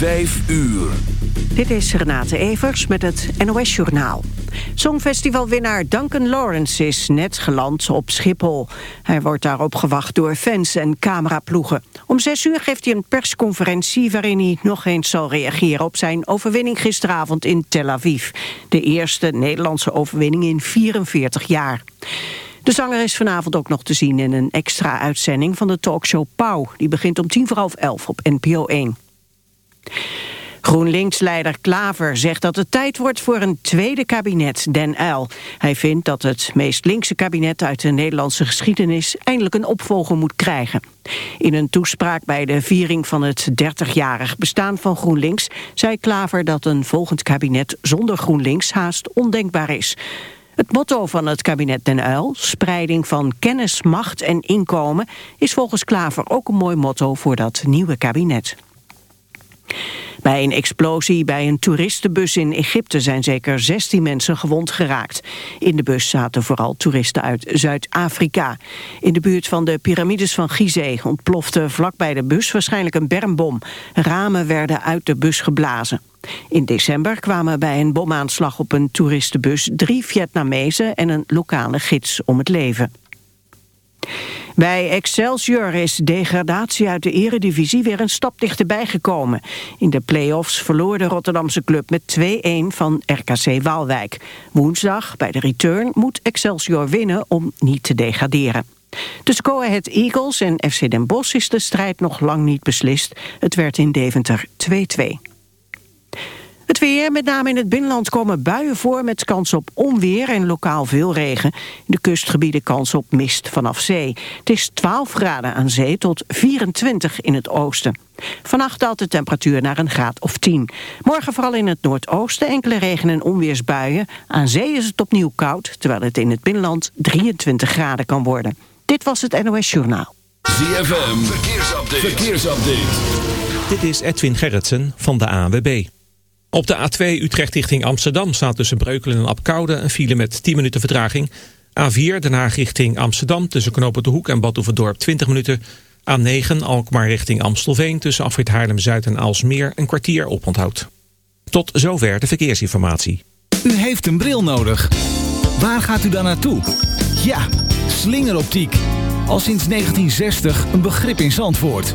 5 uur. Dit is Renate Evers met het NOS Journaal. Songfestivalwinnaar Duncan Lawrence is net geland op Schiphol. Hij wordt daarop gewacht door fans en cameraploegen. Om zes uur geeft hij een persconferentie waarin hij nog eens zal reageren op zijn overwinning gisteravond in Tel Aviv. De eerste Nederlandse overwinning in 44 jaar. De zanger is vanavond ook nog te zien in een extra uitzending van de talkshow Pauw. Die begint om tien voor half elf op NPO 1. GroenLinks-leider Klaver zegt dat het tijd wordt voor een tweede kabinet, Den Uyl. Hij vindt dat het meest linkse kabinet uit de Nederlandse geschiedenis eindelijk een opvolger moet krijgen. In een toespraak bij de viering van het 30-jarig bestaan van GroenLinks zei Klaver dat een volgend kabinet zonder GroenLinks haast ondenkbaar is. Het motto van het kabinet Den Uyl, spreiding van kennis, macht en inkomen, is volgens Klaver ook een mooi motto voor dat nieuwe kabinet. Bij een explosie bij een toeristenbus in Egypte zijn zeker 16 mensen gewond geraakt. In de bus zaten vooral toeristen uit Zuid-Afrika. In de buurt van de piramides van Gizeh ontplofte vlakbij de bus waarschijnlijk een bermbom. Ramen werden uit de bus geblazen. In december kwamen bij een bomaanslag op een toeristenbus drie Vietnamezen en een lokale gids om het leven. Bij Excelsior is degradatie uit de eredivisie weer een stap dichterbij gekomen. In de play-offs verloor de Rotterdamse club met 2-1 van RKC Waalwijk. Woensdag bij de return moet Excelsior winnen om niet te degraderen. Tussen Go Ahead Eagles en FC Den Bosch is de strijd nog lang niet beslist. Het werd in Deventer 2-2. Het weer, met name in het binnenland komen buien voor... met kans op onweer en lokaal veel regen. In de kustgebieden kans op mist vanaf zee. Het is 12 graden aan zee tot 24 in het oosten. Vannacht daalt de temperatuur naar een graad of 10. Morgen vooral in het noordoosten enkele regen- en onweersbuien. Aan zee is het opnieuw koud, terwijl het in het binnenland 23 graden kan worden. Dit was het NOS Journaal. ZFM, verkeersupdate. verkeersupdate. Dit is Edwin Gerritsen van de ANWB. Op de A2 Utrecht richting Amsterdam staat tussen Breukelen en Apkoude een file met 10 minuten vertraging. A4 Den Haag richting Amsterdam tussen Knopen de Hoek en Badhoevedorp 20 minuten. A9 Alkmaar richting Amstelveen tussen Afrit Haarlem-Zuid en Alsmeer een kwartier oponthoud. Tot zover de verkeersinformatie. U heeft een bril nodig. Waar gaat u dan naartoe? Ja, slingeroptiek. Al sinds 1960 een begrip in Zandvoort.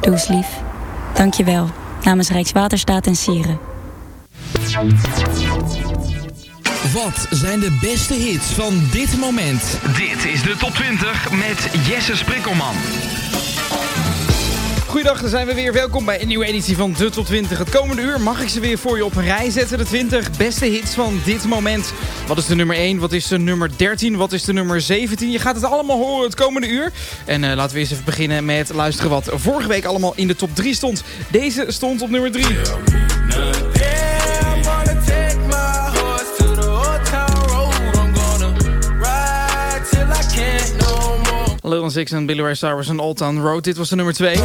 Doe eens lief. Dank je wel. Namens Rijkswaterstaat en Sieren. Wat zijn de beste hits van dit moment? Dit is de top 20 met Jesse Sprikkelman. Goeiedag, dan zijn we weer. Welkom bij een nieuwe editie van De Top 20. Het komende uur mag ik ze weer voor je op rij zetten. De 20 beste hits van dit moment. Wat is de nummer 1? Wat is de nummer 13? Wat is de nummer 17? Je gaat het allemaal horen het komende uur. En uh, laten we eens even beginnen met luisteren wat vorige week allemaal in de top 3 stond. Deze stond op nummer 3. Lil Nas X en Billy Ray Cyrus en Old Town Road. Dit was de nummer 2.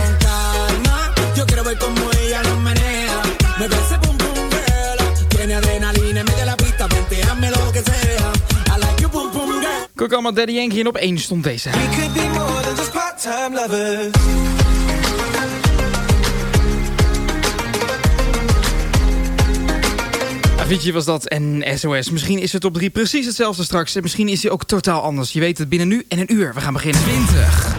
Kokoma Daddy Yankee en op 1 stond deze. Avicii was dat en SOS. Misschien is het op 3 precies hetzelfde straks. En misschien is hij ook totaal anders. Je weet het binnen nu en een uur. We gaan beginnen. 20.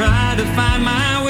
Try to find my way.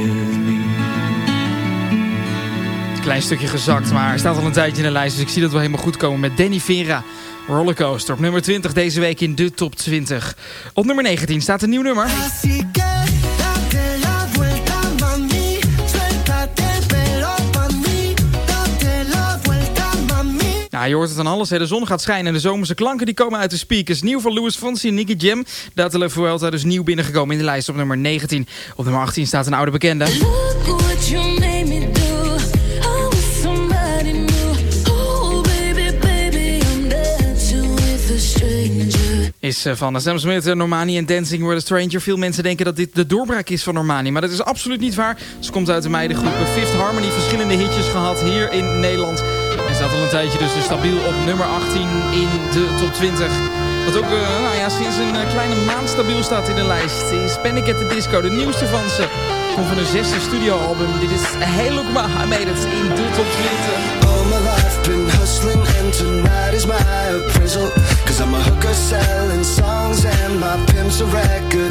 Klein stukje gezakt, maar hij staat al een tijdje in de lijst. Dus ik zie dat we helemaal goed komen met Danny Vera. Rollercoaster op nummer 20 deze week in de top 20. Op nummer 19 staat een nieuw nummer. Mami. Nou, je hoort het aan alles. Hè. De zon gaat schijnen en de zomerse klanken die komen uit de speakers. Nieuw van Louis Fonsi en Nicky Jam. Date la Vuelta dus nieuw binnengekomen in de lijst op nummer 19. Op nummer 18 staat een oude bekende. Is eh, van Sam Smith, eh, Normani en Dancing with a Stranger. Veel mensen denken dat dit de doorbraak is van Normani. Maar dat is absoluut niet waar. Ze komt uit de meidengroep Fifth Harmony. Verschillende hitjes gehad hier in Nederland. En staat al een tijdje dus stabiel op nummer 18 in de top 20. Wat ook eh, nou ja, sinds een kleine maand stabiel staat in de lijst. Is Panic at the Disco, de nieuwste van ze. Komt van hun zesde studioalbum. Dit is Ma, I in de top 20. All my life been hustling and tonight is my appraisal I'm a hooker selling songs and my pimp's a record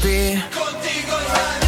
ti. Loca,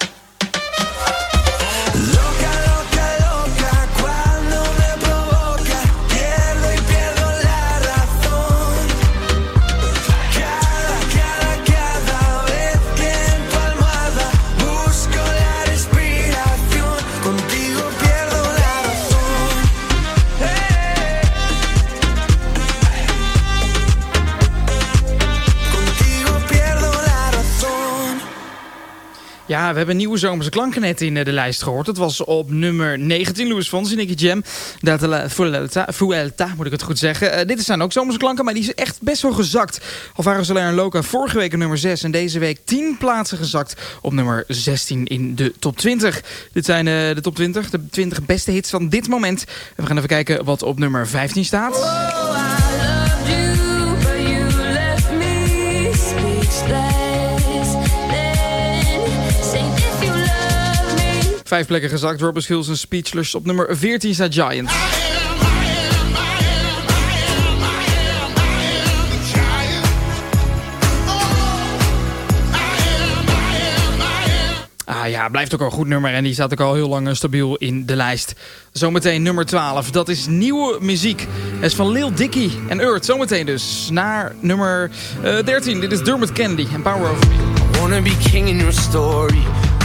We hebben nieuwe zomerse klanken net in eh, de lijst gehoord. Dat was op nummer 19, Louis Fonsi, Nicky Jam. Dat Vuelta, moet ik het goed zeggen. Eh, dit zijn ook zomerse klanken, maar die is echt best wel gezakt. Alvaro Soler en Loca vorige week op nummer 6 en deze week 10 plaatsen gezakt op nummer 16 in de top 20. Dit zijn eh, de top 20, de 20 beste hits van dit moment. En we gaan even kijken wat op nummer 15 staat. Vijf plekken gezakt. Robert Schills en Speechless. Op nummer 14 staat Giant. Ah ja, blijft ook al een goed nummer en die staat ook al heel lang eh, stabiel in de lijst. Zometeen nummer 12, dat is nieuwe muziek. Het is van Lil Dicky en Earth. Zometeen dus naar nummer eh, 13. Dit is Dermot Kennedy en Power Over Me. I wanna be king in your story.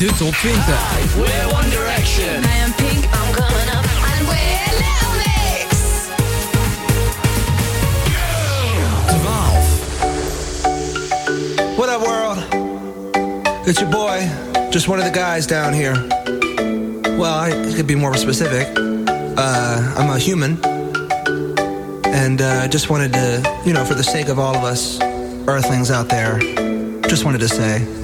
de top 20. We're One Direction. I am pink, I'm up. And we're Mix. 12. What up, world? It's your boy, just one of the guys down here. Well, I could be more specific. Uh, I'm a human. And I uh, just wanted to, you know, for the sake of all of us earthlings out there, just wanted to say.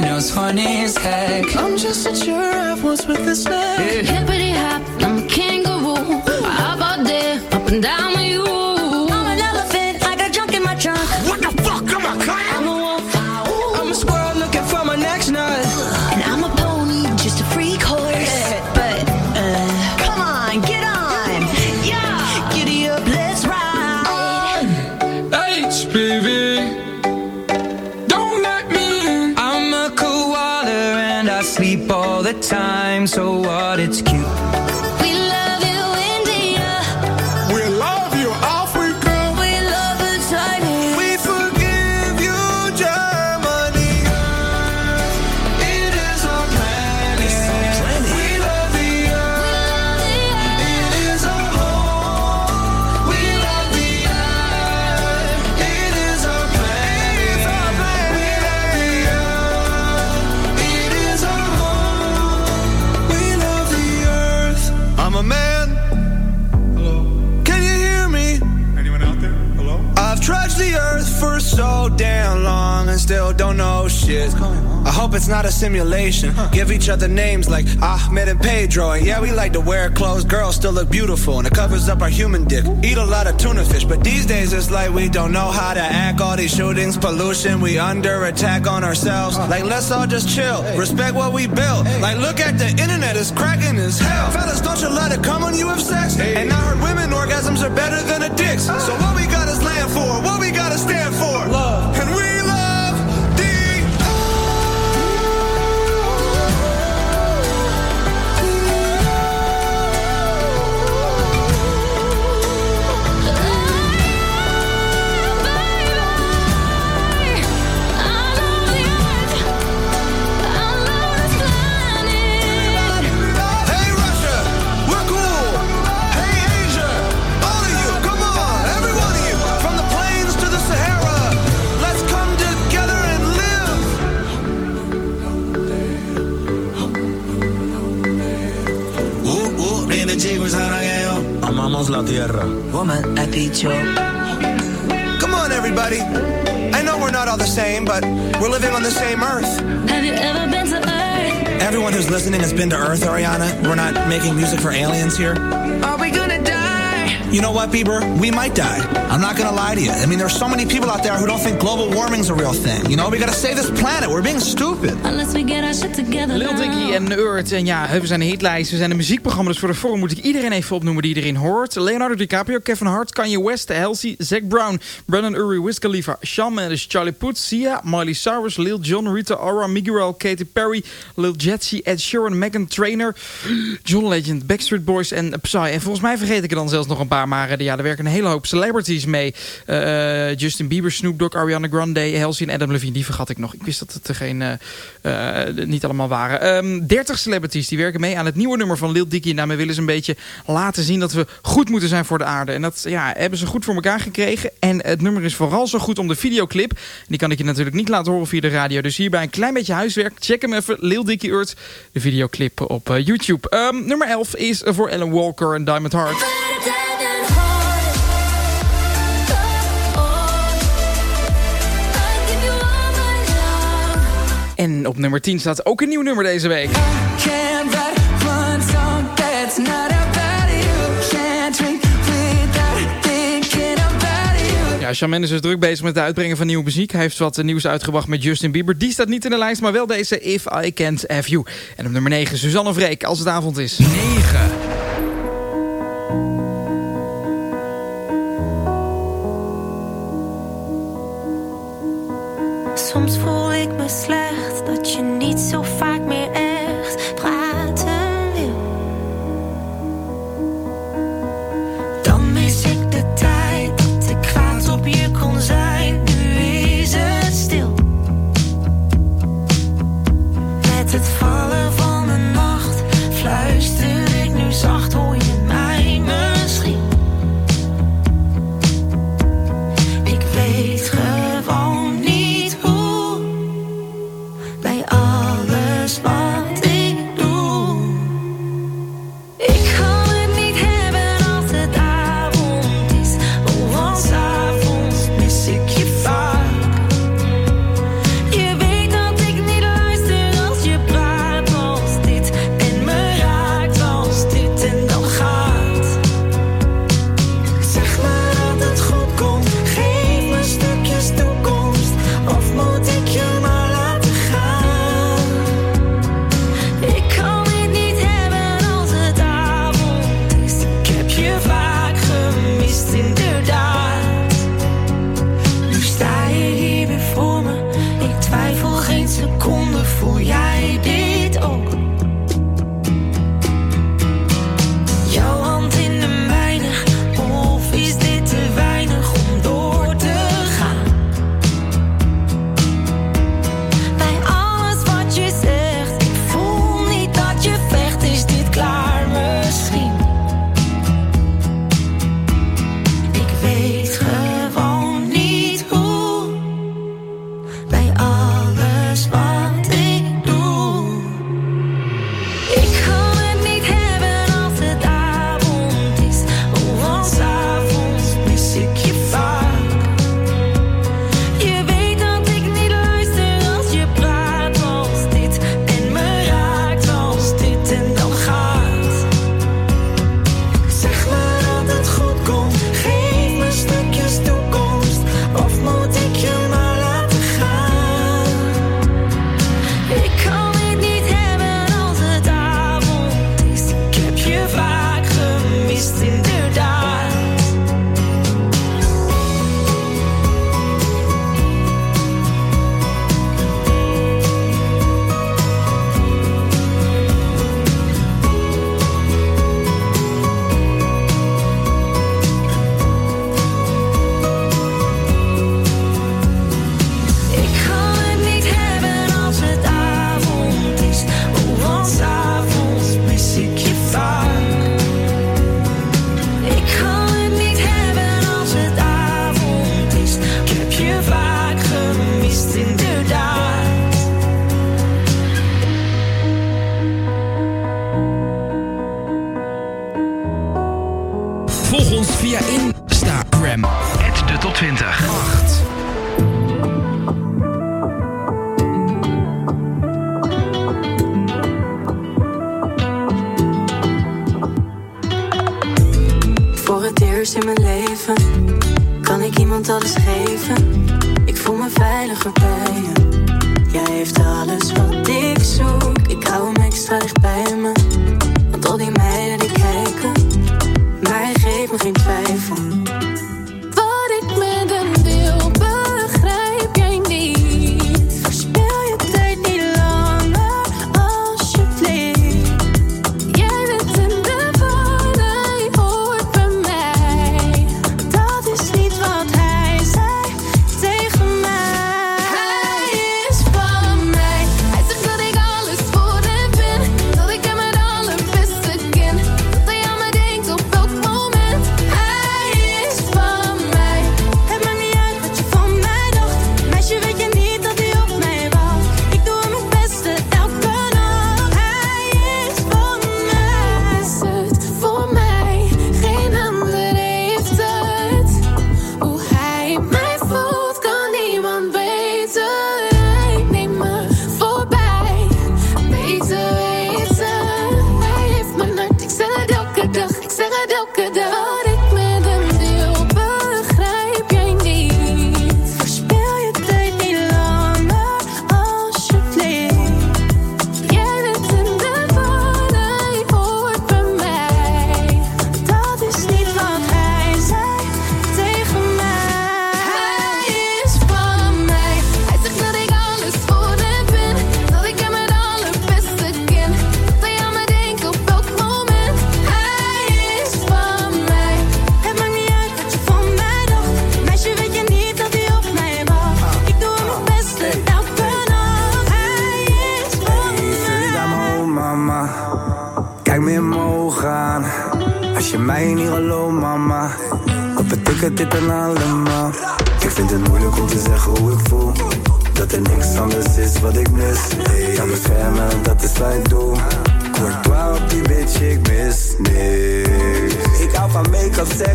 I know's funny as heck. I'm just a giraffe once with a snack. Yeah. it's not a simulation. Huh. Give each other names like Ahmed and Pedro. And yeah, we like to wear clothes. Girls still look beautiful. And it covers up our human dick. Eat a lot of tuna fish. But these days it's like we don't know how to act. All these shootings, pollution. We under attack on ourselves. Like, let's all just chill. Hey. Respect what we built. Hey. Like, look at the internet. It's cracking as hell. Fellas, don't you let it come on you have sex. Hey. And I heard women orgasms are better than Woman, I beat you. Come on, everybody. I know we're not all the same, but we're living on the same earth. Have you ever been to Earth? Everyone who's listening has been to Earth, Ariana. We're not making music for aliens here. Are we gonna? You know what, Bieber? We might die. I'm not gonna lie to you. I mean, there's so many people out there who don't think global warming's a real thing. You know, we gotta save this planet. We're being stupid. Unless we get our shit together Lil. Dicky en Earth. En ja, we zijn een hitlijst. We zijn een muziekprogramma. Dus voor de vorm moet ik iedereen even opnoemen die erin hoort. Leonardo DiCaprio, Kevin Hart, Kanye West, Halsey, Zac Brown, Brennan Uri, Wiz Khalifa, Shawn Mendes, Charlie Puth, Sia, Miley Cyrus, Lil Jon, Rita Ora, Miguel, Katy Perry, Lil Jetsi, Ed Sheeran, Megan Trainor, John Legend, Backstreet Boys en Psy. En volgens mij vergeet ik er dan zelfs nog een paar. Maar eh, ja, er werken een hele hoop celebrities mee. Eh, Justin Bieber, Snoop Dogg, Ariana Grande, Halsey en Adam Levine. Die vergat ik nog. Ik wist dat het er geen, eh, eh, niet allemaal waren. Ehm 30 celebrities die werken mee aan het nieuwe nummer van Lil Dicky. Daarmee willen ze een beetje laten zien dat we goed moeten zijn voor de aarde. En dat ja, hebben ze goed voor elkaar gekregen. En het nummer is vooral zo goed om de videoclip. Die kan ik je natuurlijk niet laten horen via de radio. Dus hierbij een klein beetje huiswerk. Check hem even. Lil Dicky Earth. De videoclip op eh, YouTube. Ehm, nummer 11 is voor Ellen Walker en Diamond Heart. En op nummer 10 staat ook een nieuw nummer deze week. Ja, Shawn Mendes is druk bezig met het uitbrengen van nieuwe muziek. Hij heeft wat nieuws uitgebracht met Justin Bieber. Die staat niet in de lijst, maar wel deze If I Can't Have You. En op nummer 9 Suzanne Vreek, als het avond is. 9. Soms voel ik me slecht dat je via Instagram. de top 20. Voor het eerst in mijn leven kan ik iemand alles geven. Ik voel me veiliger bij je. Jij heeft alles wat ik zoek. Ik hou hem extra dicht bij me.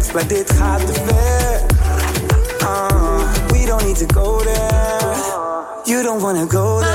Seks, maar dit gaat te ver. Ah, we don't need to go there. You don't wanna go there.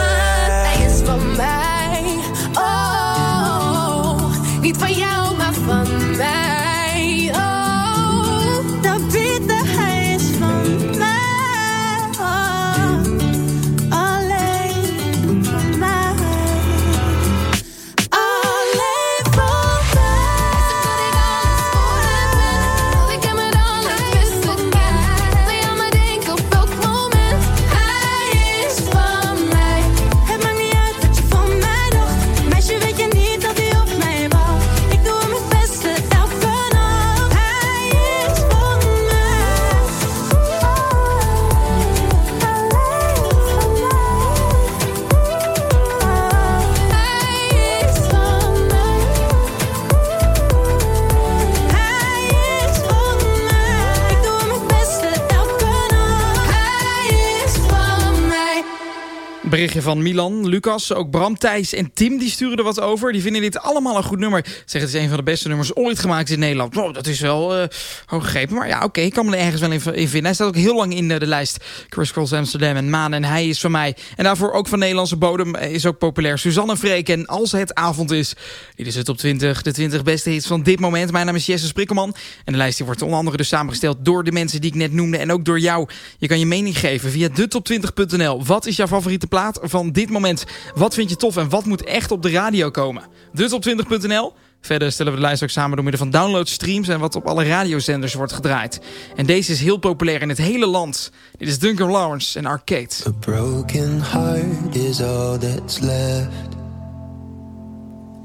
Van Milan, Lucas, ook Bram, Thijs en Tim die sturen er wat over. Die vinden dit allemaal een goed nummer. Zeggen het is een van de beste nummers ooit gemaakt in Nederland. Dat is wel eh gegrepen. Maar ja, oké, ik kan me er ergens wel in, in vinden. Hij staat ook heel lang in de, de lijst. Chris Cross Amsterdam en Maan en Hij is van mij. En daarvoor ook van Nederlandse bodem eh, is ook populair. Suzanne Freek en Als het avond is. Dit is het op 20, de 20 beste hits van dit moment. Mijn naam is Jesse Sprikkelman. En de lijst die wordt onder andere dus samengesteld door de mensen die ik net noemde. En ook door jou. Je kan je mening geven via detop20.nl. Wat is jouw favoriete plaat van dit moment? Wat vind je tof en wat moet echt op de radio komen? Detop20.nl. Verder stellen we de lijst ook samen door middel van downloadstreams en wat op alle radiozenders wordt gedraaid. En deze is heel populair in het hele land. Dit is Duncan Lawrence en Arcade. Broken heart is all that's left.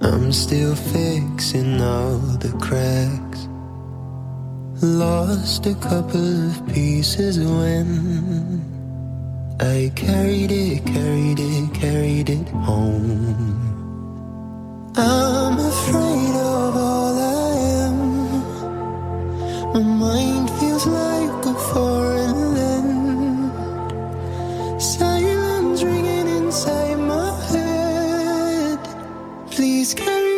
I'm still all the cracks. Lost a couple of pieces when I carried it, carried it, carried it home. I'm afraid of all I am. My mind feels like a foreign land. Silence ringing inside my head. Please carry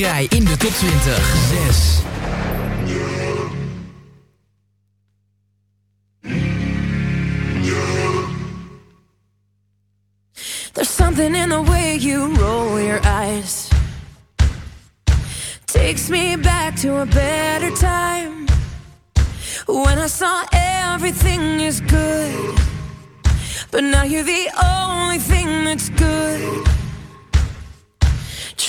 rij in de top 20. 6. There's something in the way you roll your eyes. Takes me back to a better time. When I saw everything is good. But now you're the only thing that's good.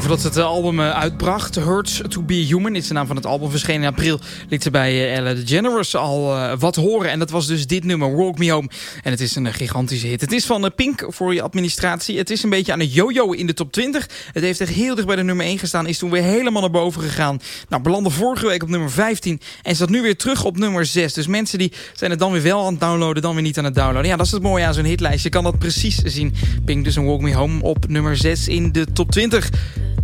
Voordat het album eh, uitbracht, Hurts to be Human, is de naam van het album, verschenen in april, liet ze bij eh, Ella DeGeneres al eh, wat horen. En dat was dus dit nummer, Walk Me Home. En het is een eh, gigantische hit. Het is van eh, Pink voor je administratie. Het is een beetje aan het jojo in de top 20. Het heeft echt heel dicht bij de nummer 1 gestaan, is toen weer helemaal naar boven gegaan. Nou, belandde vorige week op nummer 15 en staat nu weer terug op nummer 6. Dus mensen die zijn het dan weer wel aan het downloaden, dan weer niet aan het downloaden. Ja, dat is het mooie aan zo'n hitlijst. Je kan dat precies zien. Pink dus een Walk Me Home op nummer 6 in de top 20.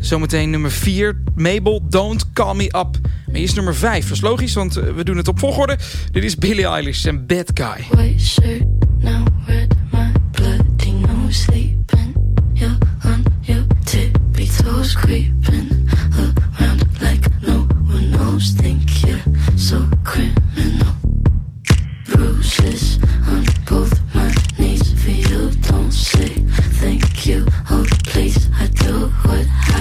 Zometeen nummer 4, Mabel, Don't Call Me Up. Maar eerst nummer 5, dat is logisch, want eh, we doen het op volgorde. Dit is Billie Eilish en Bad Guy. White shirt, now red, my bloody nose sleeping. You're on your tippy toes, creeping around like no one knows. Think you're so criminal. Bruises on both my knees for you. Don't say thank you. Oh, please, I do what I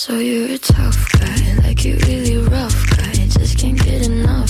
So you're a tough guy, like you really rough guy. Just can't get enough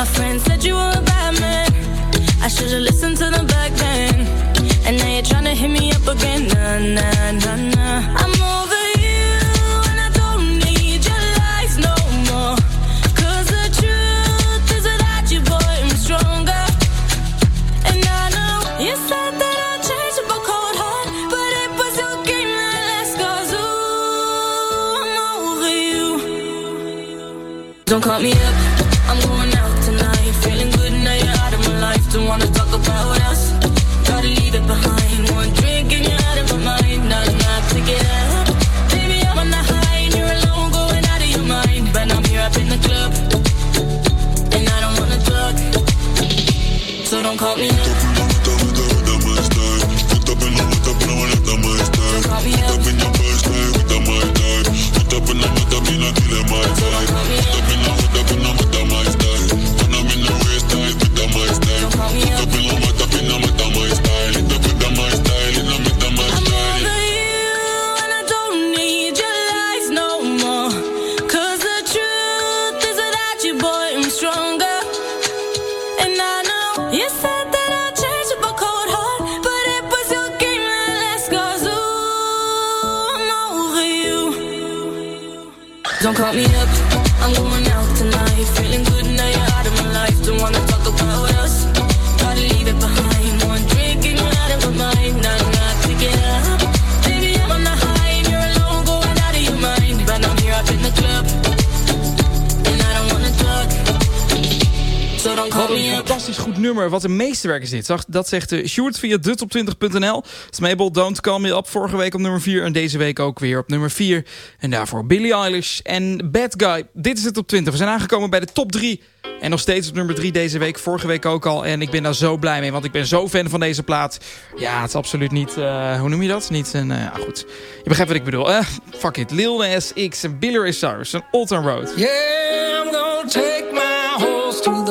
My friend said you were a bad man. I should've listened to them back then. And now you're trying to hit me up again. Nah, nah, nah, nah. I'm goed nummer. Wat een meesterwerk is dit. Dat zegt uh, Sjoerd via dutop20.nl. Smable Don't Call Me Up vorige week op nummer 4. En deze week ook weer op nummer 4. En daarvoor Billie Eilish en Bad Guy. Dit is het op 20. We zijn aangekomen bij de top 3. En nog steeds op nummer 3 deze week. Vorige week ook al. En ik ben daar zo blij mee. Want ik ben zo fan van deze plaat. Ja, het is absoluut niet... eh, hoe noem je dat? Niet een... eh, ah, goed. Je begrijpt wat ik bedoel. Eh, fuck it. Lil Nas X en Billy Ray Cyrus. Een Old Road. Yeah, I'm gonna take my horse to the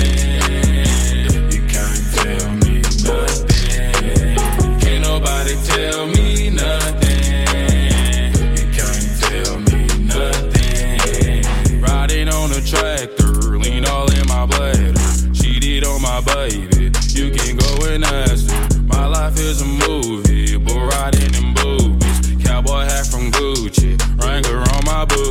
my baby. You can go and ask me. My life is a movie, but riding in boobies. Cowboy hat from Gucci, Wrangler on my boot.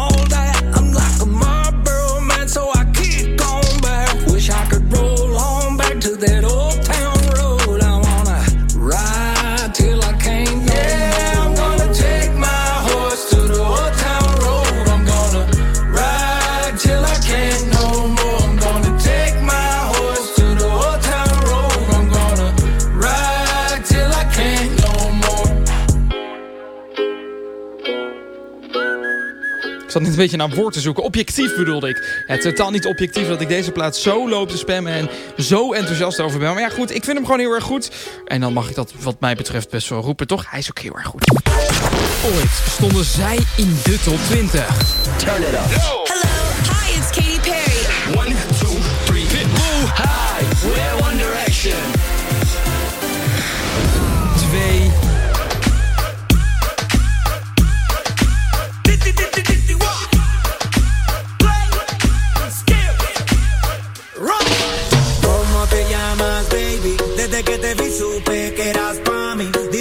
beetje naar woord te zoeken. Objectief bedoelde ik. Ja, totaal niet objectief dat ik deze plaats zo loop te spammen en zo enthousiast over ben. Maar ja goed, ik vind hem gewoon heel erg goed. En dan mag ik dat wat mij betreft best wel roepen, toch? Hij is ook heel erg goed. Ooit stonden zij in de top 20. Turn it up.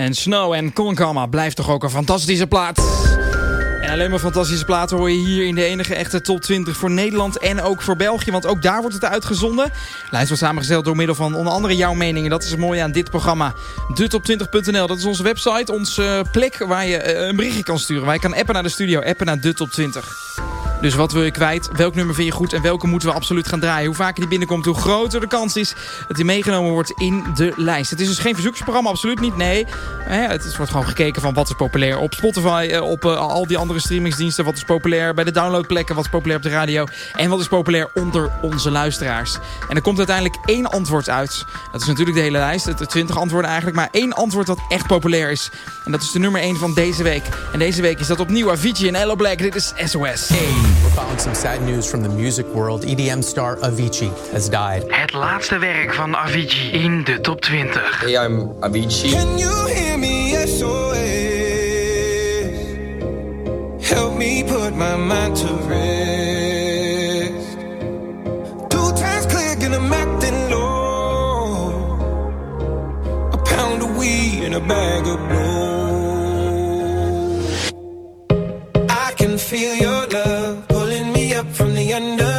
en Snow en Konkama blijft toch ook een fantastische plaat. En alleen maar fantastische platen hoor je hier in de enige echte top 20 voor Nederland en ook voor België. Want ook daar wordt het uitgezonden. De lijst wordt samengesteld door middel van onder andere jouw meningen. Dat is het mooie aan dit programma. DeTop20.nl, dat is onze website, onze plek waar je eh, een berichtje kan sturen. Waar je kan appen naar de studio, appen naar de top 20. Dus wat wil je kwijt? Welk nummer vind je goed? En welke moeten we absoluut gaan draaien? Hoe vaker die binnenkomt, hoe groter de kans is dat die meegenomen wordt in de lijst. Het is dus geen verzoeksprogramma, absoluut niet. Nee, het wordt gewoon gekeken van wat is populair op Spotify, eh, op eh, al die andere streamingsdiensten. Wat is populair bij de downloadplekken, wat is populair op de radio. En wat is populair onder onze luisteraars. En er komt uiteindelijk één antwoord uit. Dat is natuurlijk de hele lijst, het 20 antwoorden eigenlijk. Maar één antwoord dat echt populair is. En dat is de nummer 1 van deze week. En deze week is dat opnieuw Avicii en Hello Black. Dit is SOS. We're following some sad news from the music world. EDM star Avicii has died. Het laatste werk van Avicii in de top 20. Hey, I'm Avicii. Can you hear me? SOS. Help me put my mind to rest. Two times click and I'm acting low. A pound of weed and a bag of blow. Feel your love pulling me up from the underground.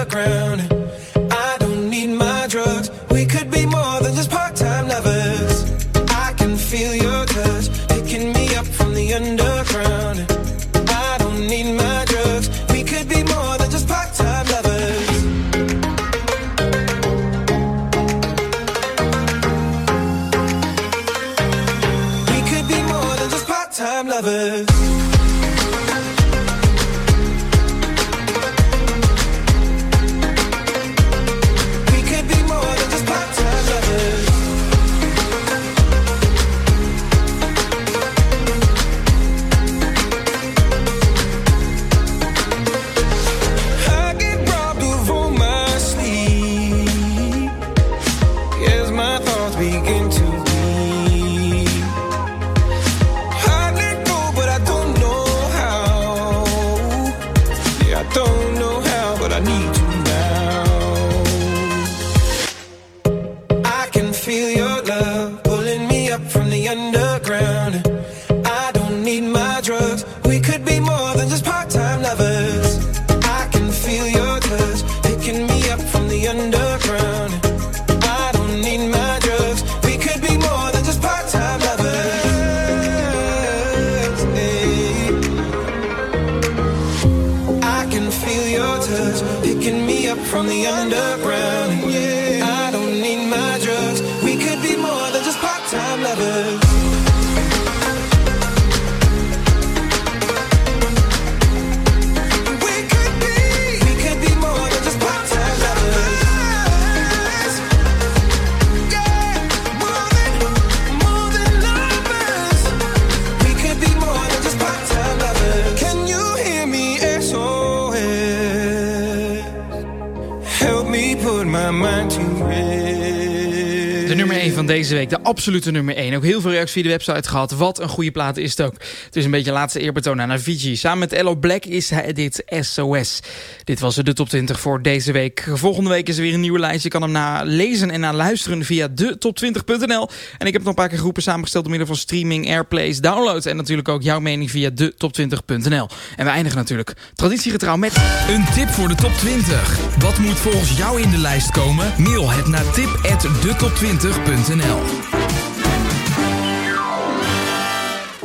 Put 1 van deze week, de absolute nummer 1. Ook heel veel reacties via de website gehad. Wat een goede plaat is het ook. Het is een beetje laatste eerbetoon aan Avicii. Samen met Ello Black is hij dit SOS. Dit was de top 20 voor deze week. Volgende week is er weer een nieuwe lijst. Je kan hem nalezen en naluisteren via de top20.nl. En ik heb nog een paar keer groepen samengesteld door middel van streaming, airplays, downloads. En natuurlijk ook jouw mening via de top20.nl. En we eindigen natuurlijk traditiegetrouw met... Een tip voor de top 20. Wat moet volgens jou in de lijst komen? Mail het naar tip@detop20.nl.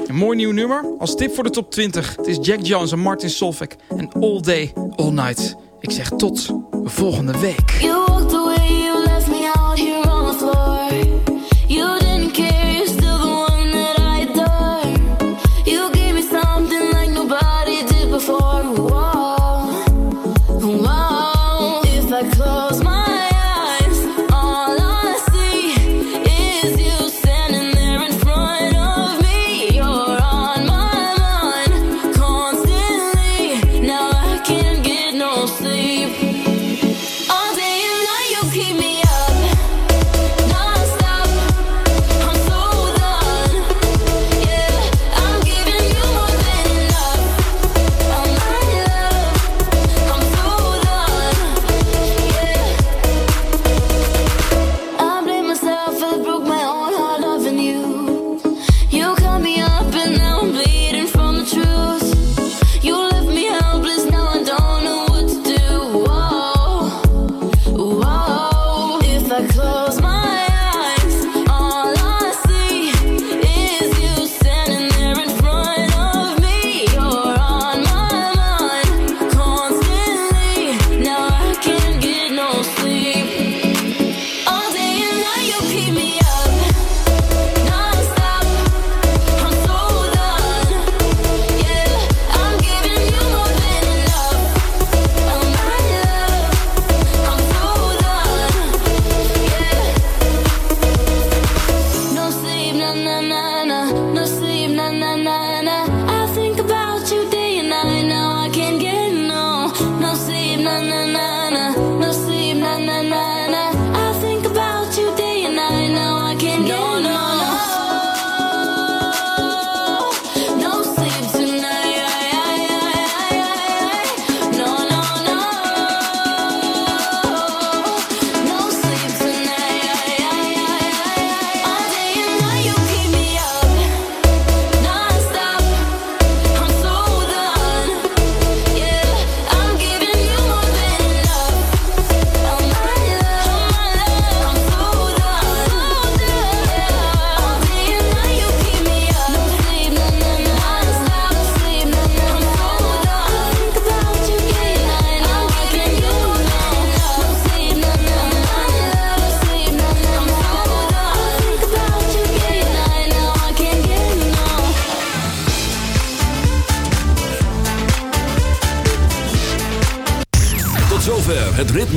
Een mooi nieuw nummer als tip voor de top 20. Het is Jack Jones en Martin Solveig en All Day, All Night. Ik zeg tot volgende week.